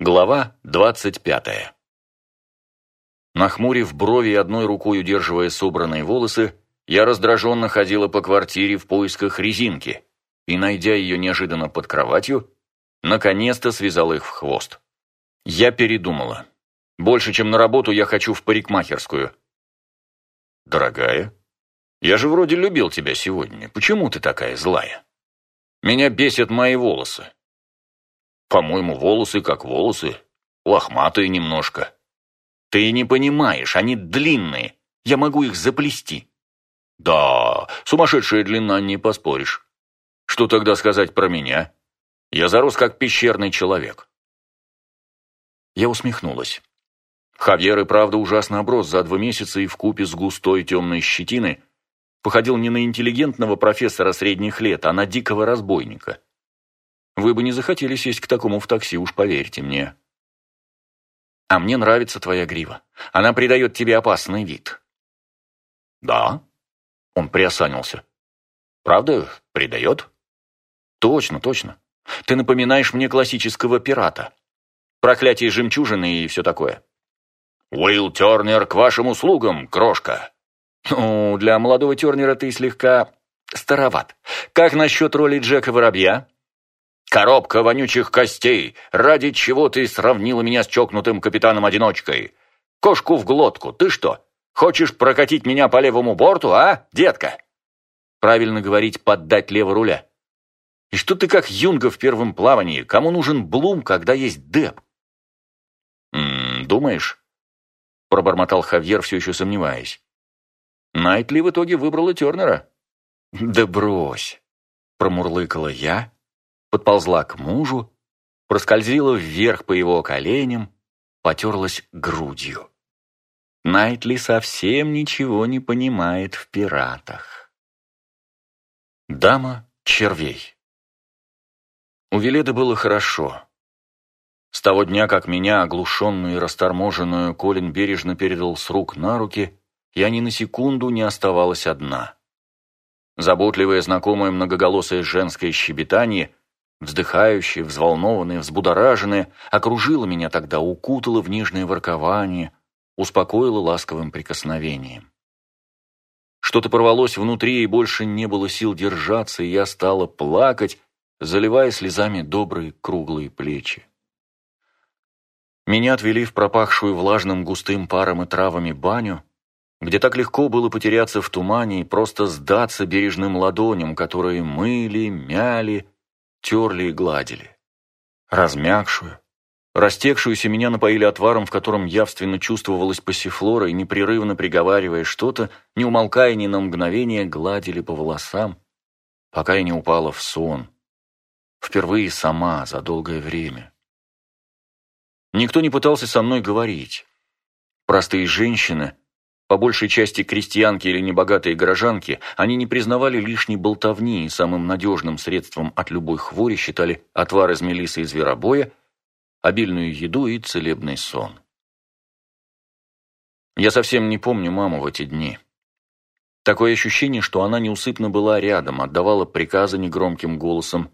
Глава двадцать пятая. Нахмурив брови одной рукой удерживая собранные волосы, я раздраженно ходила по квартире в поисках резинки и, найдя ее неожиданно под кроватью, наконец-то связала их в хвост. Я передумала. Больше, чем на работу, я хочу в парикмахерскую. Дорогая, я же вроде любил тебя сегодня. Почему ты такая злая? Меня бесят мои волосы. По-моему, волосы как волосы, лохматые немножко. Ты не понимаешь, они длинные, я могу их заплести. Да, сумасшедшая длина, не поспоришь. Что тогда сказать про меня? Я зарос как пещерный человек. Я усмехнулась. Хавьер и правда ужасно оброс за два месяца и в купе с густой темной щетиной походил не на интеллигентного профессора средних лет, а на дикого разбойника. Вы бы не захотели сесть к такому в такси, уж поверьте мне. А мне нравится твоя грива. Она придает тебе опасный вид. Да? Он приосанился. Правда, придает? Точно, точно. Ты напоминаешь мне классического пирата. Проклятие жемчужины и все такое. Уилл Тернер к вашим услугам, крошка. Ну, для молодого Тернера ты слегка староват. Как насчет роли Джека Воробья? Коробка вонючих костей! Ради чего ты сравнила меня с чокнутым капитаном-одиночкой? Кошку в глотку! Ты что, хочешь прокатить меня по левому борту, а, детка?» Правильно говорить «поддать лево руля». И что ты как юнга в первом плавании? Кому нужен Блум, когда есть Деп? «М -м, «Думаешь?» — пробормотал Хавьер, все еще сомневаясь. Найтли в итоге выбрала Тернера. «Да брось!» — промурлыкала я, подползла к мужу, проскользила вверх по его коленям, потерлась грудью. Найтли совсем ничего не понимает в пиратах. Дама червей. У Веледа было хорошо. С того дня, как меня, оглушенную и расторможенную, Колин бережно передал с рук на руки, я ни на секунду не оставалась одна. Заботливое, знакомое многоголосое женское щебетание вздыхающая, взволнованная, взбудораженная, окружила меня тогда, укутала в нежное воркование, успокоила ласковым прикосновением. Что-то порвалось внутри, и больше не было сил держаться, и я стала плакать, заливая слезами добрые круглые плечи. Меня отвели в пропахшую влажным густым паром и травами баню, где так легко было потеряться в тумане и просто сдаться бережным ладоням, которые мыли, мяли, терли и гладили. Размягшую, растекшуюся меня напоили отваром, в котором явственно чувствовалась пассифлора, и непрерывно приговаривая что-то, не умолкая ни на мгновение, гладили по волосам, пока я не упала в сон. Впервые сама за долгое время. Никто не пытался со мной говорить. Простые женщины — по большей части крестьянки или небогатые горожанки, они не признавали лишней болтовни и самым надежным средством от любой хвори считали отвар из мелисы и зверобоя, обильную еду и целебный сон. Я совсем не помню маму в эти дни. Такое ощущение, что она неусыпно была рядом, отдавала приказы негромким голосом,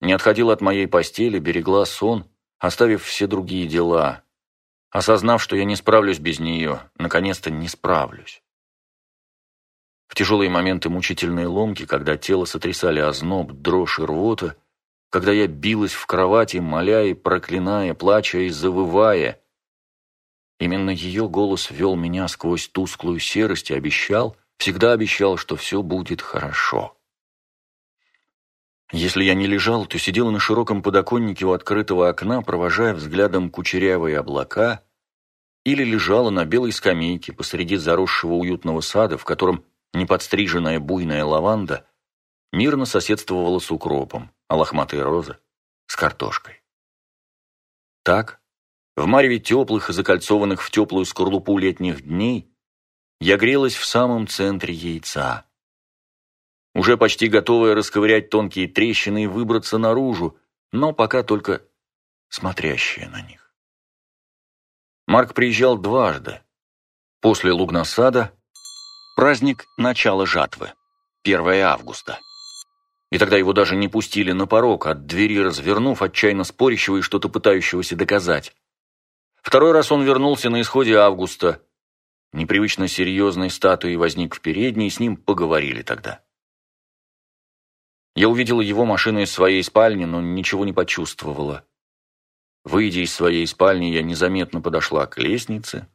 не отходила от моей постели, берегла сон, оставив все другие дела, осознав, что я не справлюсь без нее, наконец-то не справлюсь. В тяжелые моменты мучительной ломки, когда тело сотрясали озноб, дрожь и рвота, когда я билась в кровати, моля и проклиная, плача и завывая, именно ее голос вел меня сквозь тусклую серость и обещал, всегда обещал, что все будет хорошо. Если я не лежал, то сидел на широком подоконнике у открытого окна, провожая взглядом кучерявые облака, или лежала на белой скамейке посреди заросшего уютного сада, в котором неподстриженная буйная лаванда мирно соседствовала с укропом, а лохматые розы — с картошкой. Так, в мареве теплых и закольцованных в теплую скорлупу летних дней, я грелась в самом центре яйца. Уже почти готовая расковырять тонкие трещины и выбраться наружу, но пока только смотрящая на них. Марк приезжал дважды. После лугнасада праздник начала жатвы, 1 августа. И тогда его даже не пустили на порог, от двери развернув, отчаянно спорящего и что-то пытающегося доказать. Второй раз он вернулся на исходе августа. Непривычно серьезной статуей возник в передней, и с ним поговорили тогда. Я увидела его машину из своей спальни, но ничего не почувствовала. Выйдя из своей спальни, я незаметно подошла к лестнице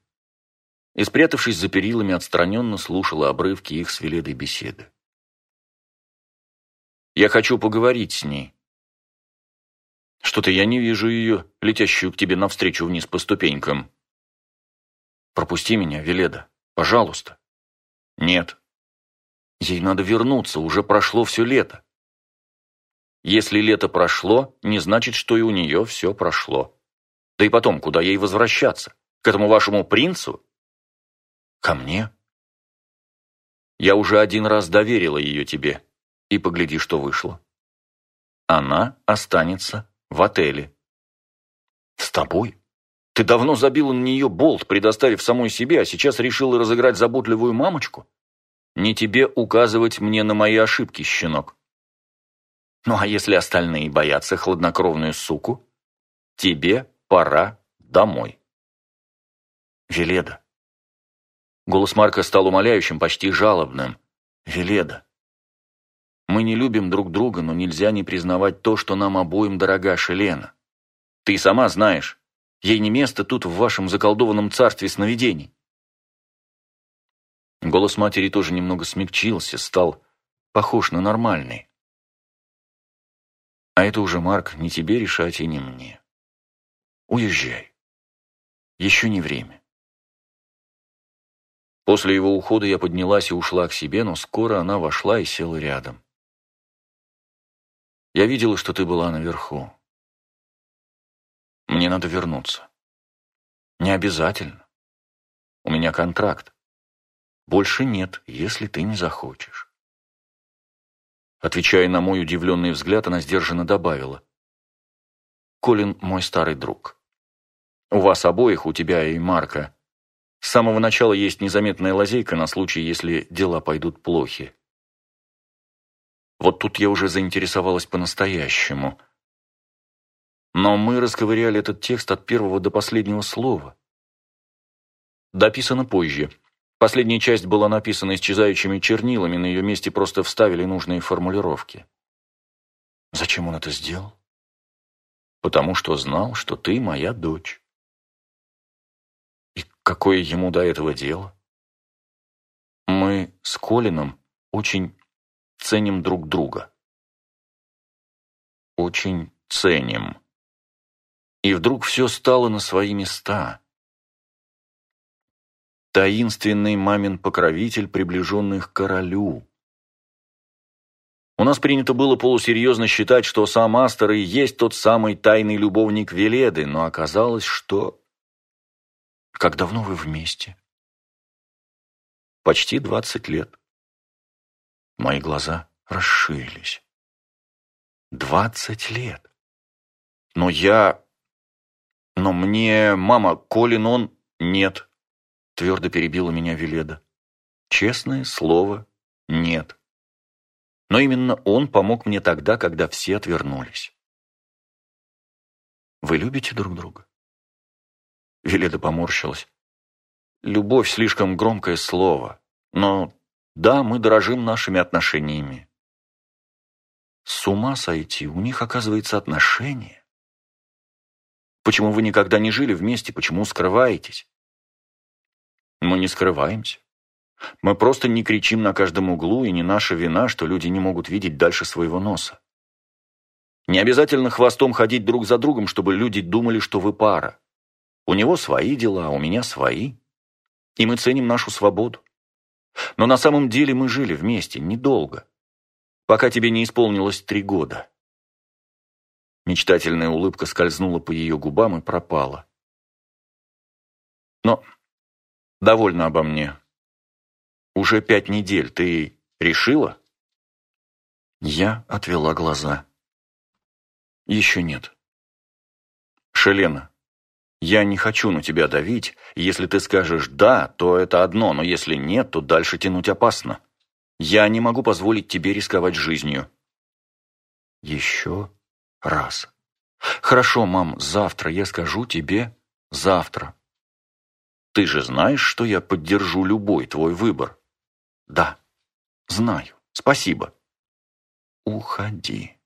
и, спрятавшись за перилами, отстраненно слушала обрывки их с Веледой беседы. Я хочу поговорить с ней. Что-то я не вижу ее, летящую к тебе навстречу вниз по ступенькам. Пропусти меня, Веледа, пожалуйста. Нет. Ей надо вернуться, уже прошло все лето. Если лето прошло, не значит, что и у нее все прошло. Да и потом, куда ей возвращаться? К этому вашему принцу? Ко мне? Я уже один раз доверила ее тебе и погляди, что вышло. Она останется в отеле. С тобой? Ты давно забила на нее болт, предоставив самой себе, а сейчас решила разыграть заботливую мамочку? Не тебе указывать мне на мои ошибки, щенок. Ну а если остальные боятся хладнокровную суку, тебе пора домой. Веледа. Голос Марка стал умоляющим, почти жалобным. Веледа. Мы не любим друг друга, но нельзя не признавать то, что нам обоим дорога Шелена. Ты сама знаешь, ей не место тут в вашем заколдованном царстве сновидений. Голос матери тоже немного смягчился, стал похож на нормальный. А это уже, Марк, не тебе решать и не мне. Уезжай. Еще не время. После его ухода я поднялась и ушла к себе, но скоро она вошла и села рядом. Я видела, что ты была наверху. Мне надо вернуться. Не обязательно. У меня контракт. Больше нет, если ты не захочешь. Отвечая на мой удивленный взгляд, она сдержанно добавила. Колин мой старый друг. У вас обоих, у тебя и Марка, с самого начала есть незаметная лазейка на случай, если дела пойдут плохи. Вот тут я уже заинтересовалась по-настоящему. Но мы расковыряли этот текст от первого до последнего слова. Дописано позже. Последняя часть была написана исчезающими чернилами, на ее месте просто вставили нужные формулировки. Зачем он это сделал? Потому что знал, что ты моя дочь. И какое ему до этого дело? Мы с Колином очень ценим друг друга. Очень ценим. И вдруг все стало на свои места. Таинственный мамин покровитель, приближенный к королю. У нас принято было полусерьезно считать, что сам Астер и есть тот самый тайный любовник Веледы, но оказалось, что... Как давно вы вместе? Почти двадцать лет. Мои глаза расширились. Двадцать лет. Но я... Но мне, мама, Колин он... Нет. Твердо перебила меня Веледа. Честное слово, нет. Но именно он помог мне тогда, когда все отвернулись. Вы любите друг друга? Веледа поморщилась. Любовь слишком громкое слово, но да, мы дорожим нашими отношениями. С ума сойти, у них, оказывается, отношения. Почему вы никогда не жили вместе, почему скрываетесь? Мы не скрываемся. Мы просто не кричим на каждом углу, и не наша вина, что люди не могут видеть дальше своего носа. Не обязательно хвостом ходить друг за другом, чтобы люди думали, что вы пара. У него свои дела, а у меня свои. И мы ценим нашу свободу. Но на самом деле мы жили вместе недолго, пока тебе не исполнилось три года. Мечтательная улыбка скользнула по ее губам и пропала. Но довольно обо мне. Уже пять недель. Ты решила? Я отвела глаза. Еще нет. Шелена, я не хочу на тебя давить. Если ты скажешь «да», то это одно, но если нет, то дальше тянуть опасно. Я не могу позволить тебе рисковать жизнью. еще раз. Хорошо, мам, завтра я скажу тебе завтра. Ты же знаешь, что я поддержу любой твой выбор. Да, знаю. Спасибо. Уходи.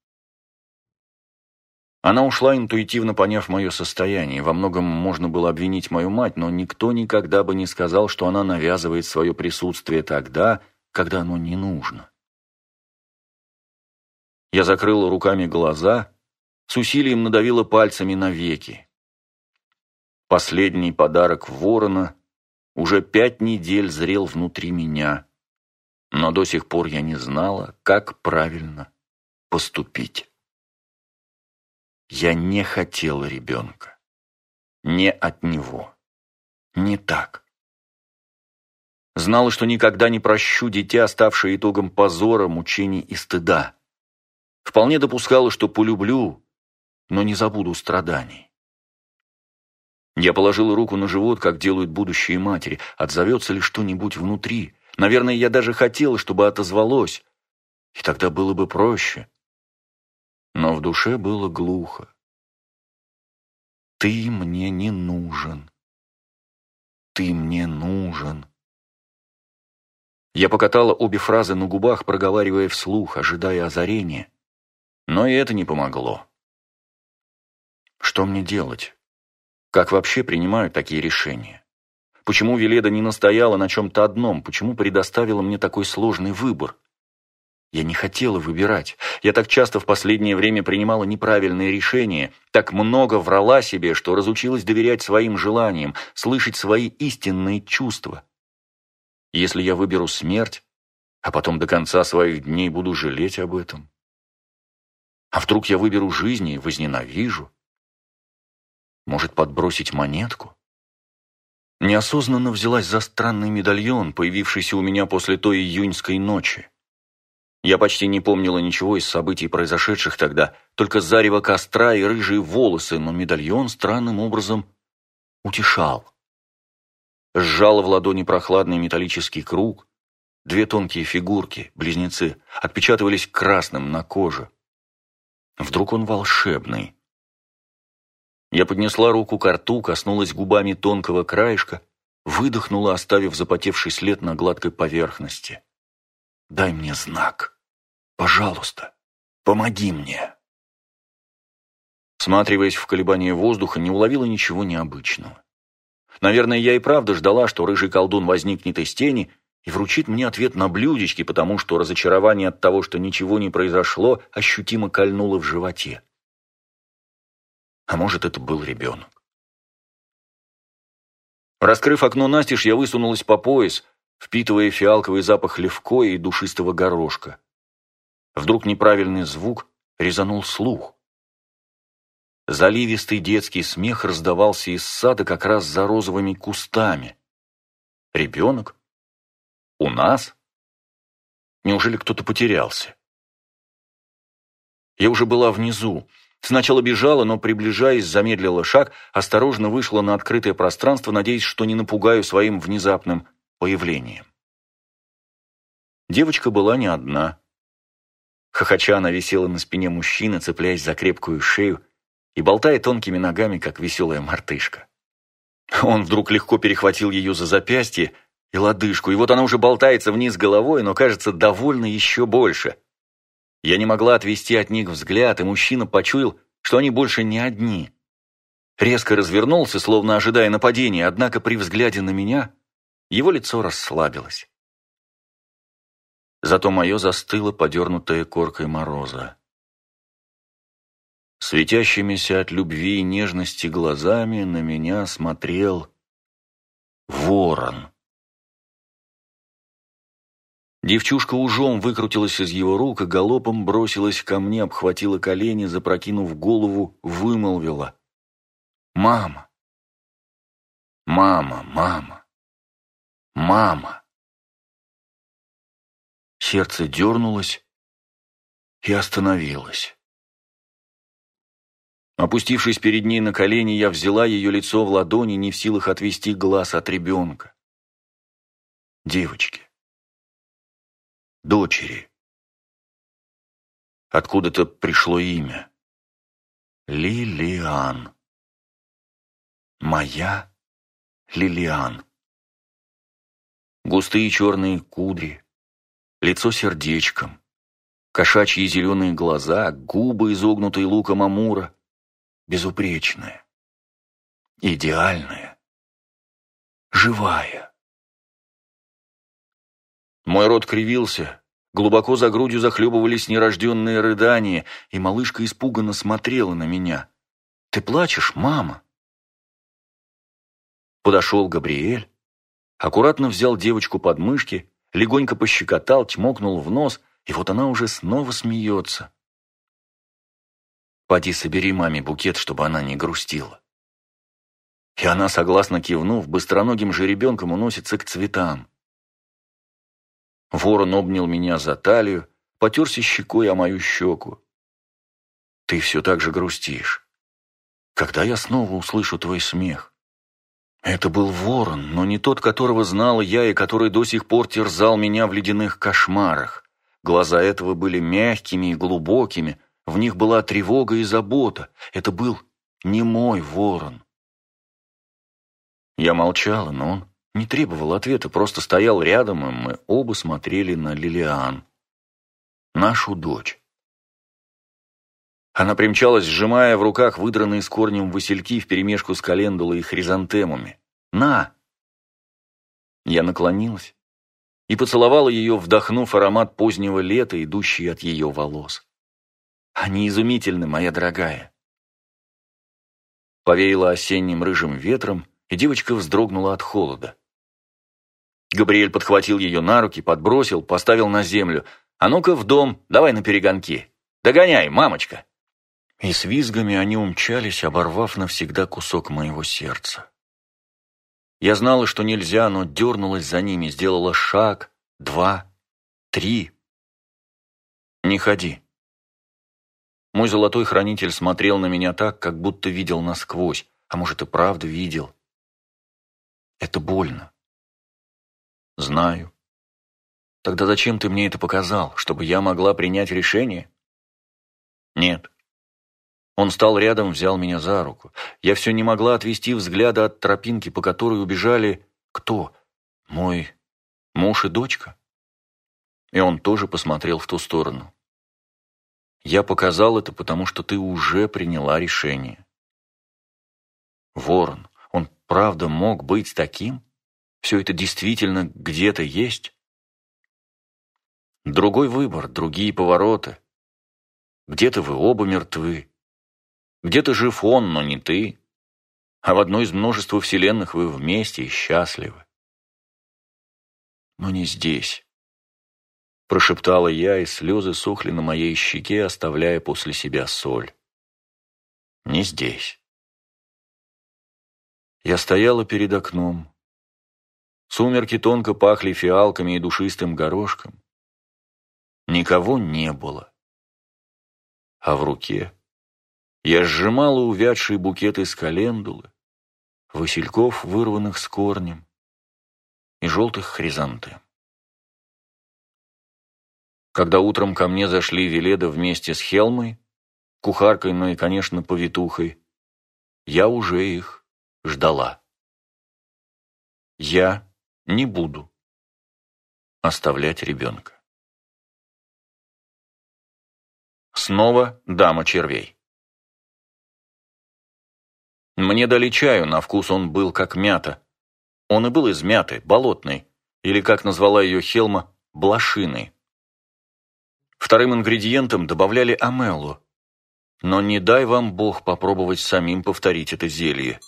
Она ушла, интуитивно поняв мое состояние. Во многом можно было обвинить мою мать, но никто никогда бы не сказал, что она навязывает свое присутствие тогда, когда оно не нужно. Я закрыла руками глаза, с усилием надавила пальцами на веки. Последний подарок ворона уже пять недель зрел внутри меня, но до сих пор я не знала, как правильно поступить. Я не хотела ребенка. Не от него. Не так. Знала, что никогда не прощу дитя, ставшее итогом позора, мучений и стыда. Вполне допускала, что полюблю, но не забуду страданий. Я положила руку на живот, как делают будущие матери. Отзовется ли что-нибудь внутри? Наверное, я даже хотела, чтобы отозвалось. И тогда было бы проще. Но в душе было глухо. Ты мне не нужен. Ты мне нужен. Я покатала обе фразы на губах, проговаривая вслух, ожидая озарения. Но и это не помогло. Что мне делать? Как вообще принимают такие решения? Почему Веледа не настояла на чем-то одном? Почему предоставила мне такой сложный выбор? Я не хотела выбирать. Я так часто в последнее время принимала неправильные решения, так много врала себе, что разучилась доверять своим желаниям, слышать свои истинные чувства. Если я выберу смерть, а потом до конца своих дней буду жалеть об этом? А вдруг я выберу жизнь и возненавижу? Может, подбросить монетку? Неосознанно взялась за странный медальон, появившийся у меня после той июньской ночи. Я почти не помнила ничего из событий, произошедших тогда, только зарево костра и рыжие волосы, но медальон странным образом утешал. Сжала в ладони прохладный металлический круг, две тонкие фигурки, близнецы, отпечатывались красным на коже. Вдруг он волшебный. Я поднесла руку к рту, коснулась губами тонкого краешка, выдохнула, оставив запотевший след на гладкой поверхности. «Дай мне знак. Пожалуйста, помоги мне». Сматриваясь в колебания воздуха, не уловила ничего необычного. Наверное, я и правда ждала, что рыжий колдун возникнет из тени и вручит мне ответ на блюдечке, потому что разочарование от того, что ничего не произошло, ощутимо кольнуло в животе. А может, это был ребенок. Раскрыв окно настежь, я высунулась по пояс, впитывая фиалковый запах левкоя и душистого горошка. Вдруг неправильный звук резанул слух. Заливистый детский смех раздавался из сада как раз за розовыми кустами. Ребенок? У нас? Неужели кто-то потерялся? Я уже была внизу. Сначала бежала, но, приближаясь, замедлила шаг, осторожно вышла на открытое пространство, надеясь, что не напугаю своим внезапным появлением. Девочка была не одна. Хохоча она висела на спине мужчины, цепляясь за крепкую шею и болтая тонкими ногами, как веселая мартышка. Он вдруг легко перехватил ее за запястье, и лодыжку, и вот она уже болтается вниз головой, но кажется довольна еще больше. Я не могла отвести от них взгляд, и мужчина почуял, что они больше не одни. Резко развернулся, словно ожидая нападения, однако при взгляде на меня его лицо расслабилось. Зато мое застыло, подернутое коркой мороза. Светящимися от любви и нежности глазами на меня смотрел ворон. Девчушка ужом выкрутилась из его рук и галопом бросилась ко мне, обхватила колени, запрокинув голову, вымолвила. «Мама! Мама! Мама! Мама!» Сердце дернулось и остановилось. Опустившись перед ней на колени, я взяла ее лицо в ладони, не в силах отвести глаз от ребенка. Девочки дочери. Откуда-то пришло имя. Лилиан. Моя Лилиан. Густые черные кудри, лицо сердечком, кошачьи зеленые глаза, губы, изогнутые луком амура, безупречная, идеальная, живая. Мой рот кривился, глубоко за грудью захлебывались нерожденные рыдания, и малышка испуганно смотрела на меня. «Ты плачешь, мама?» Подошел Габриэль, аккуратно взял девочку под мышки, легонько пощекотал, чмокнул в нос, и вот она уже снова смеется. «Поди собери маме букет, чтобы она не грустила». И она, согласно кивнув, быстроногим жеребенком уносится к цветам. Ворон обнял меня за талию, потерся щекой о мою щеку. «Ты все так же грустишь. Когда я снова услышу твой смех?» Это был ворон, но не тот, которого знала я и который до сих пор терзал меня в ледяных кошмарах. Глаза этого были мягкими и глубокими, в них была тревога и забота. Это был не мой ворон. Я молчала, но он не требовал ответа, просто стоял рядом, и мы оба смотрели на Лилиан, нашу дочь. Она примчалась, сжимая в руках выдранные с корнем васильки вперемешку с календулой и хризантемами. «На!» Я наклонилась и поцеловала ее, вдохнув аромат позднего лета, идущий от ее волос. «Они изумительны, моя дорогая!» Повеяло осенним рыжим ветром, и девочка вздрогнула от холода. Габриэль подхватил ее на руки, подбросил, поставил на землю. «А ну-ка в дом, давай на перегонки! Догоняй, мамочка!» И с визгами они умчались, оборвав навсегда кусок моего сердца. Я знала, что нельзя, но дернулась за ними, сделала шаг, два, три. «Не ходи». Мой золотой хранитель смотрел на меня так, как будто видел насквозь, а может и правда видел. Это больно. Знаю. Тогда зачем ты мне это показал, чтобы я могла принять решение? Нет. Он стал рядом, взял меня за руку. Я все не могла отвести взгляда от тропинки, по которой убежали... Кто? Мой муж и дочка? И он тоже посмотрел в ту сторону. Я показал это, потому что ты уже приняла решение. Ворон, он правда мог быть таким? Все это действительно где-то есть? Другой выбор, другие повороты. Где-то вы оба мертвы, где-то жив он, но не ты. А в одной из множества вселенных вы вместе и счастливы. Но не здесь. Прошептала я, и слезы сохли на моей щеке, оставляя после себя соль. Не здесь. Я стояла перед окном. Сумерки тонко пахли фиалками и душистым горошком. Никого не было. А в руке я сжимала увядшие букеты из календулы, васильков, вырванных с корнем, и желтых хризантем. Когда утром ко мне зашли Веледа вместе с Хелмой, кухаркой, ну и, конечно, повитухой, я уже их ждала. Я не буду оставлять ребенка. Снова дама червей. Мне дали чаю, на вкус он был как мята. Он и был из мяты, болотной, или, как назвала ее Хелма, блошиной. Вторым ингредиентом добавляли амеллу. Но не дай вам Бог попробовать самим повторить это зелье.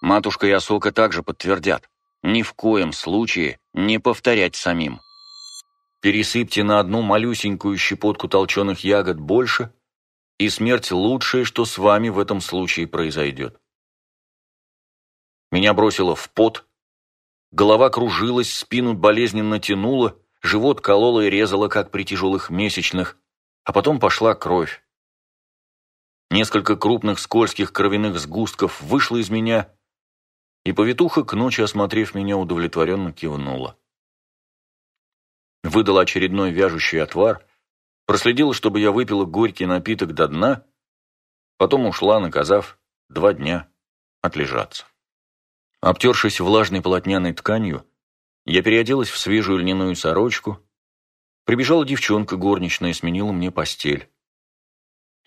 Матушка и Осока также подтвердят. Ни в коем случае не повторять самим. Пересыпьте на одну малюсенькую щепотку толченых ягод больше, и смерть лучшее, что с вами в этом случае произойдет. Меня бросило в пот, голова кружилась, спину болезненно тянуло, живот кололо и резало, как при тяжелых месячных, а потом пошла кровь. Несколько крупных скользких кровяных сгустков вышло из меня, и повитуха, к ночи осмотрев меня, удовлетворенно кивнула. Выдала очередной вяжущий отвар, проследила, чтобы я выпила горький напиток до дна, потом ушла, наказав два дня отлежаться. Обтершись влажной полотняной тканью, я переоделась в свежую льняную сорочку, прибежала девчонка горничная и сменила мне постель.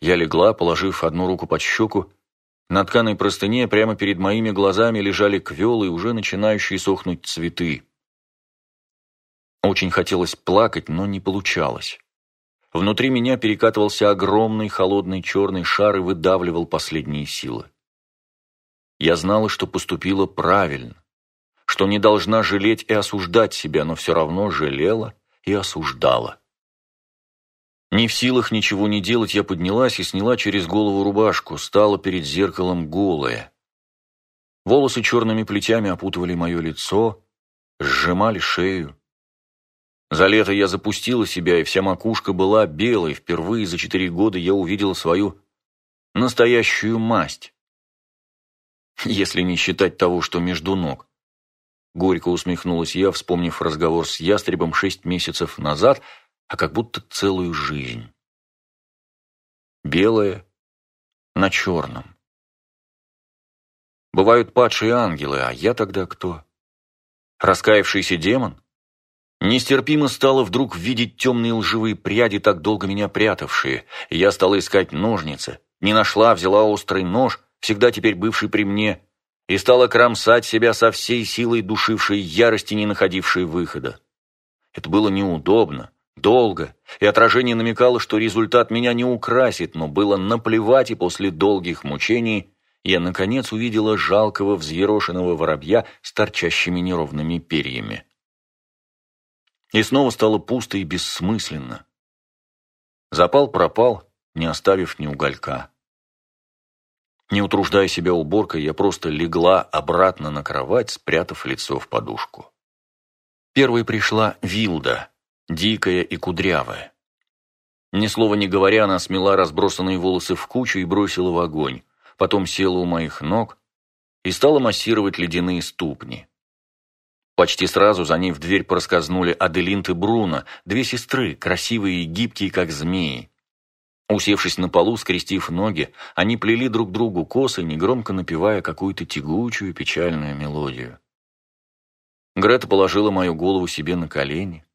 Я легла, положив одну руку под щеку, на тканой простыне прямо перед моими глазами лежали квелы уже начинающие сохнуть цветы. Очень хотелось плакать, но не получалось. Внутри меня перекатывался огромный холодный черный шар и выдавливал последние силы. Я знала, что поступила правильно, что не должна жалеть и осуждать себя, но все равно жалела и осуждала. Не в силах ничего не делать, я поднялась и сняла через голову рубашку, стала перед зеркалом голая. Волосы черными плетями опутывали мое лицо, сжимали шею. За лето я запустила себя, и вся макушка была белой. Впервые за четыре года я увидела свою настоящую масть. Если не считать того, что между ног. Горько усмехнулась я, вспомнив разговор с ястребом шесть месяцев назад, а как будто целую жизнь. Белое на черном. Бывают падшие ангелы, а я тогда кто? Раскаявшийся демон? Нестерпимо стало вдруг видеть темные лживые пряди, так долго меня прятавшие. Я стала искать ножницы. Не нашла, взяла острый нож, всегда теперь бывший при мне, и стала кромсать себя со всей силой душившей ярости, не находившей выхода. Это было неудобно, долго, и отражение намекало, что результат меня не украсит, но было наплевать, и после долгих мучений я, наконец, увидела жалкого взъерошенного воробья с торчащими неровными перьями. И снова стало пусто и бессмысленно. Запал пропал, не оставив ни уголька. Не утруждая себя уборкой, я просто легла обратно на кровать, спрятав лицо в подушку. Первой пришла Вилда, дикая и кудрявая. Ни слова не говоря, она смела разбросанные волосы в кучу и бросила в огонь, потом села у моих ног и стала массировать ледяные ступни. Почти сразу за ней в дверь проскользнули Аделинт и Бруно, две сестры, красивые и гибкие, как змеи. Усевшись на полу, скрестив ноги, они плели друг другу косы, негромко напевая какую-то тягучую печальную мелодию. Грета положила мою голову себе на колени.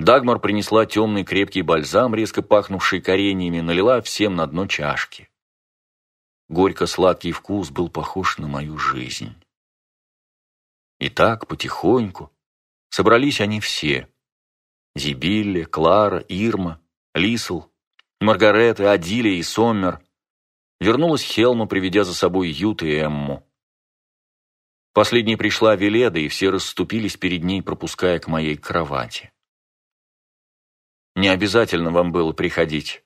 Дагмар принесла темный крепкий бальзам, резко пахнувший кореньями, налила всем на дно чашки. Горько-сладкий вкус был похож на мою жизнь. И так, потихоньку, собрались они все. Зибилле, Клара, Ирма, Лисл, Маргарета, Адилия и Соммер. Вернулась Хелма, приведя за собой Ют и Эмму. Последней пришла Веледа, и все расступились перед ней, пропуская к моей кровати. «Не обязательно вам было приходить».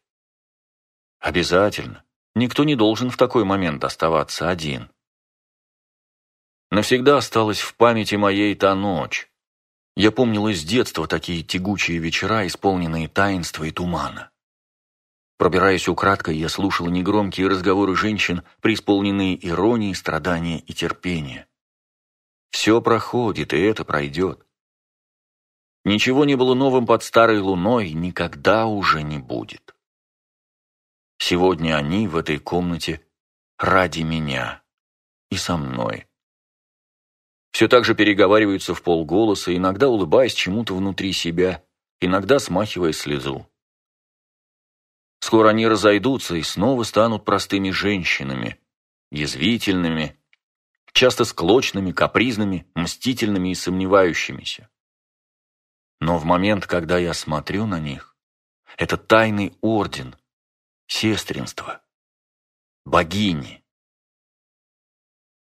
«Обязательно. Никто не должен в такой момент оставаться один». Навсегда осталась в памяти моей та ночь. Я помнил из детства такие тягучие вечера, исполненные таинства и тумана. Пробираясь украдкой, я слушал негромкие разговоры женщин, преисполненные иронии, страдания и терпения. Все проходит, и это пройдет. Ничего не было новым под старой луной, никогда уже не будет. Сегодня они в этой комнате ради меня и со мной все так же переговариваются в полголоса, иногда улыбаясь чему-то внутри себя, иногда смахивая слезу. Скоро они разойдутся и снова станут простыми женщинами, язвительными, часто склочными, капризными, мстительными и сомневающимися. Но в момент, когда я смотрю на них, это тайный орден, сестринство, богини,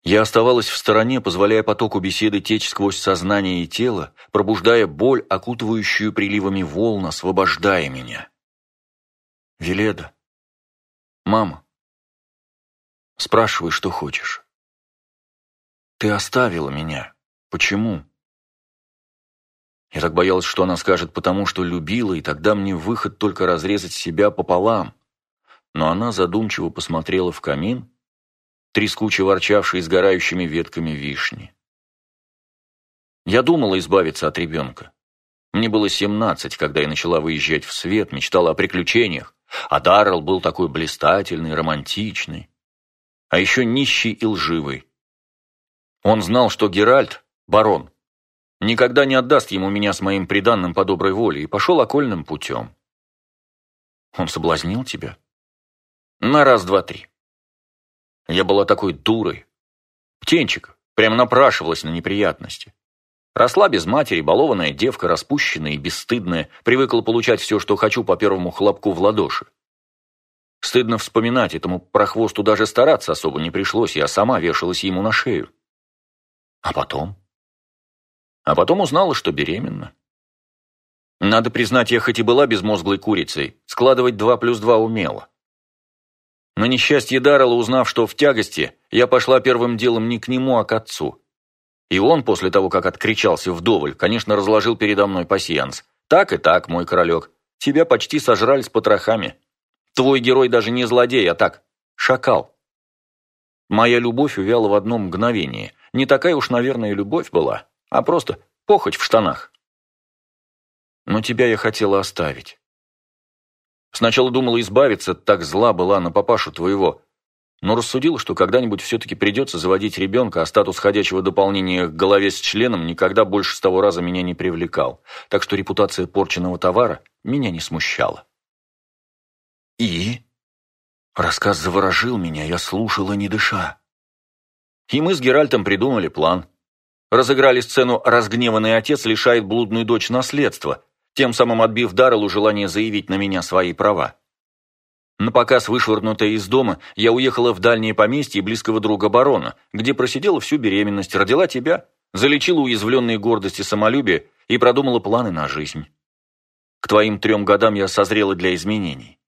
я оставалась в стороне, позволяя потоку беседы течь сквозь сознание и тело, пробуждая боль, окутывающую приливами волн, освобождая меня. Веледа. Мама. Спрашивай, что хочешь. Ты оставила меня. Почему? Я так боялась, что она скажет «потому что любила», и тогда мне выход только разрезать себя пополам. Но она задумчиво посмотрела в камин, трескуче ворчавшей сгорающими ветками вишни. Я думала избавиться от ребенка. Мне было семнадцать, когда я начала выезжать в свет, мечтала о приключениях, а Даррелл был такой блистательный, романтичный, а еще нищий и лживый. Он знал, что Геральт, барон, никогда не отдаст ему меня с моим приданным по доброй воле, и пошел окольным путем. Он соблазнил тебя? На раз, два, три. Я была такой дурой. Птенчик, прямо напрашивалась на неприятности. Росла без матери, балованная девка, распущенная и бесстыдная, привыкла получать все, что хочу по первому хлопку в ладоши. Стыдно вспоминать, этому прохвосту даже стараться особо не пришлось, я сама вешалась ему на шею. А потом? А потом узнала, что беременна. Надо признать, я хоть и была безмозглой курицей, складывать два плюс два умела. На несчастье Даррелла, узнав, что в тягости, я пошла первым делом не к нему, а к отцу. И он, после того, как откричался вдоволь, конечно, разложил передо мной пасьянс. Так и так, мой королек, тебя почти сожрали с потрохами. Твой герой даже не злодей, а так, шакал. Моя любовь увяла в одно мгновение. Не такая уж, наверное, любовь была, а просто похоть в штанах. Но тебя я хотела оставить. Сначала думала избавиться, так зла была на папашу твоего, но рассудил, что когда-нибудь все-таки придется заводить ребенка, а статус ходячего дополнения к голове с членом никогда больше с того раза меня не привлекал, так что репутация порченного товара меня не смущала. И? Рассказ заворожил меня, я слушала, не дыша. И мы с Геральтом придумали план. Разыграли сцену «Разгневанный отец лишает блудную дочь наследства», тем самым отбив Дарреллу желание заявить на меня свои права. На показ вышвырнутая из дома, я уехала в дальнее поместье близкого друга барона, где просидела всю беременность, родила тебя, залечила уязвленные гордости самолюбие и продумала планы на жизнь. К твоим трем годам я созрела для изменений.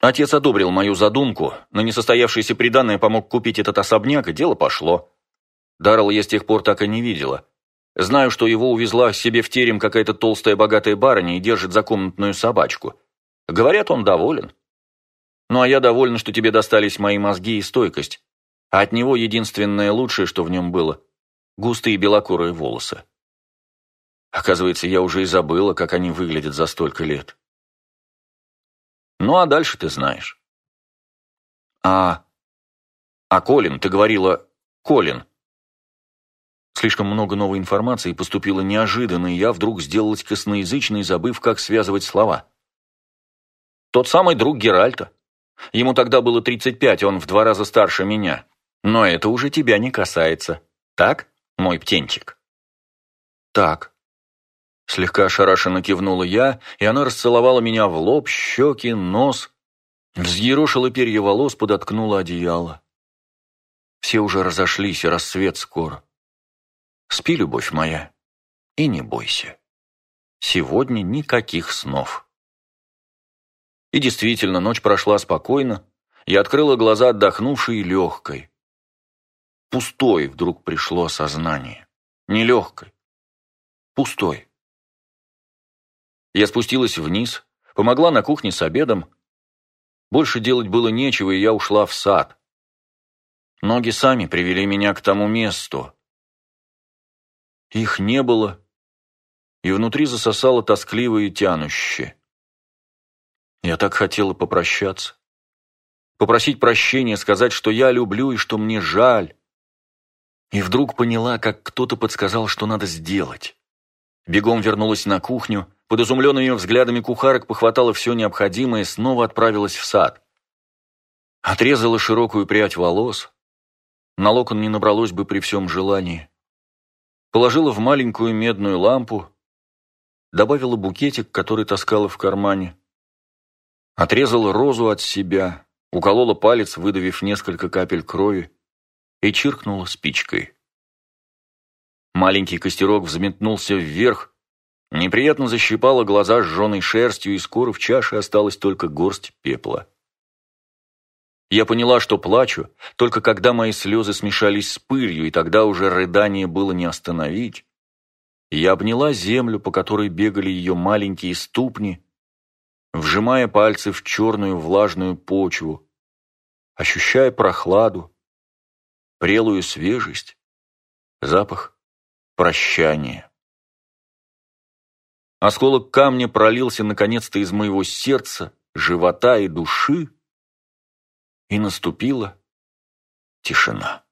Отец одобрил мою задумку, но несостоявшееся приданное помог купить этот особняк, и дело пошло. Даррелла я с тех пор так и не видела. Знаю, что его увезла себе в терем какая-то толстая богатая барыня и держит за комнатную собачку. Говорят, он доволен. Ну а я довольна, что тебе достались мои мозги и стойкость. А от него единственное лучшее, что в нем было – густые белокурые волосы. Оказывается, я уже и забыла, как они выглядят за столько лет. Ну а дальше ты знаешь. А... А Колин, ты говорила... Колин. Слишком много новой информации поступило неожиданно, и я вдруг сделалась косноязычной, забыв, как связывать слова. Тот самый друг Геральта. Ему тогда было 35, он в два раза старше меня. Но это уже тебя не касается. Так, мой птенчик?» «Так». Слегка ошарашенно кивнула я, и она расцеловала меня в лоб, щеки, нос, взъерошила перья волос, подоткнула одеяло. Все уже разошлись, и рассвет скоро. Спи, любовь моя, и не бойся. Сегодня никаких снов. И действительно, ночь прошла спокойно, я открыла глаза отдохнувшей и легкой. Пустой вдруг пришло осознание. Не легкой. Пустой. Я спустилась вниз, помогла на кухне с обедом. Больше делать было нечего, и я ушла в сад. Ноги сами привели меня к тому месту. Их не было, и внутри засосало тоскливо и тянуще. Я так хотела попрощаться. Попросить прощения, сказать, что я люблю и что мне жаль. И вдруг поняла, как кто-то подсказал, что надо сделать. Бегом вернулась на кухню, под изумленными взглядами кухарок похватала все необходимое и снова отправилась в сад. Отрезала широкую прядь волос. На локон не набралось бы при всем желании. Положила в маленькую медную лампу, добавила букетик, который таскала в кармане. Отрезала розу от себя, уколола палец, выдавив несколько капель крови, и чиркнула спичкой. Маленький костерок взметнулся вверх, неприятно защипало глаза сжженной шерстью, и скоро в чаше осталась только горсть пепла. Я поняла, что плачу, только когда мои слезы смешались с пылью, и тогда уже рыдание было не остановить. Я обняла землю, по которой бегали ее маленькие ступни, вжимая пальцы в черную влажную почву, ощущая прохладу, прелую свежесть, запах прощания. Осколок камня пролился наконец-то из моего сердца, живота и души, и наступила тишина.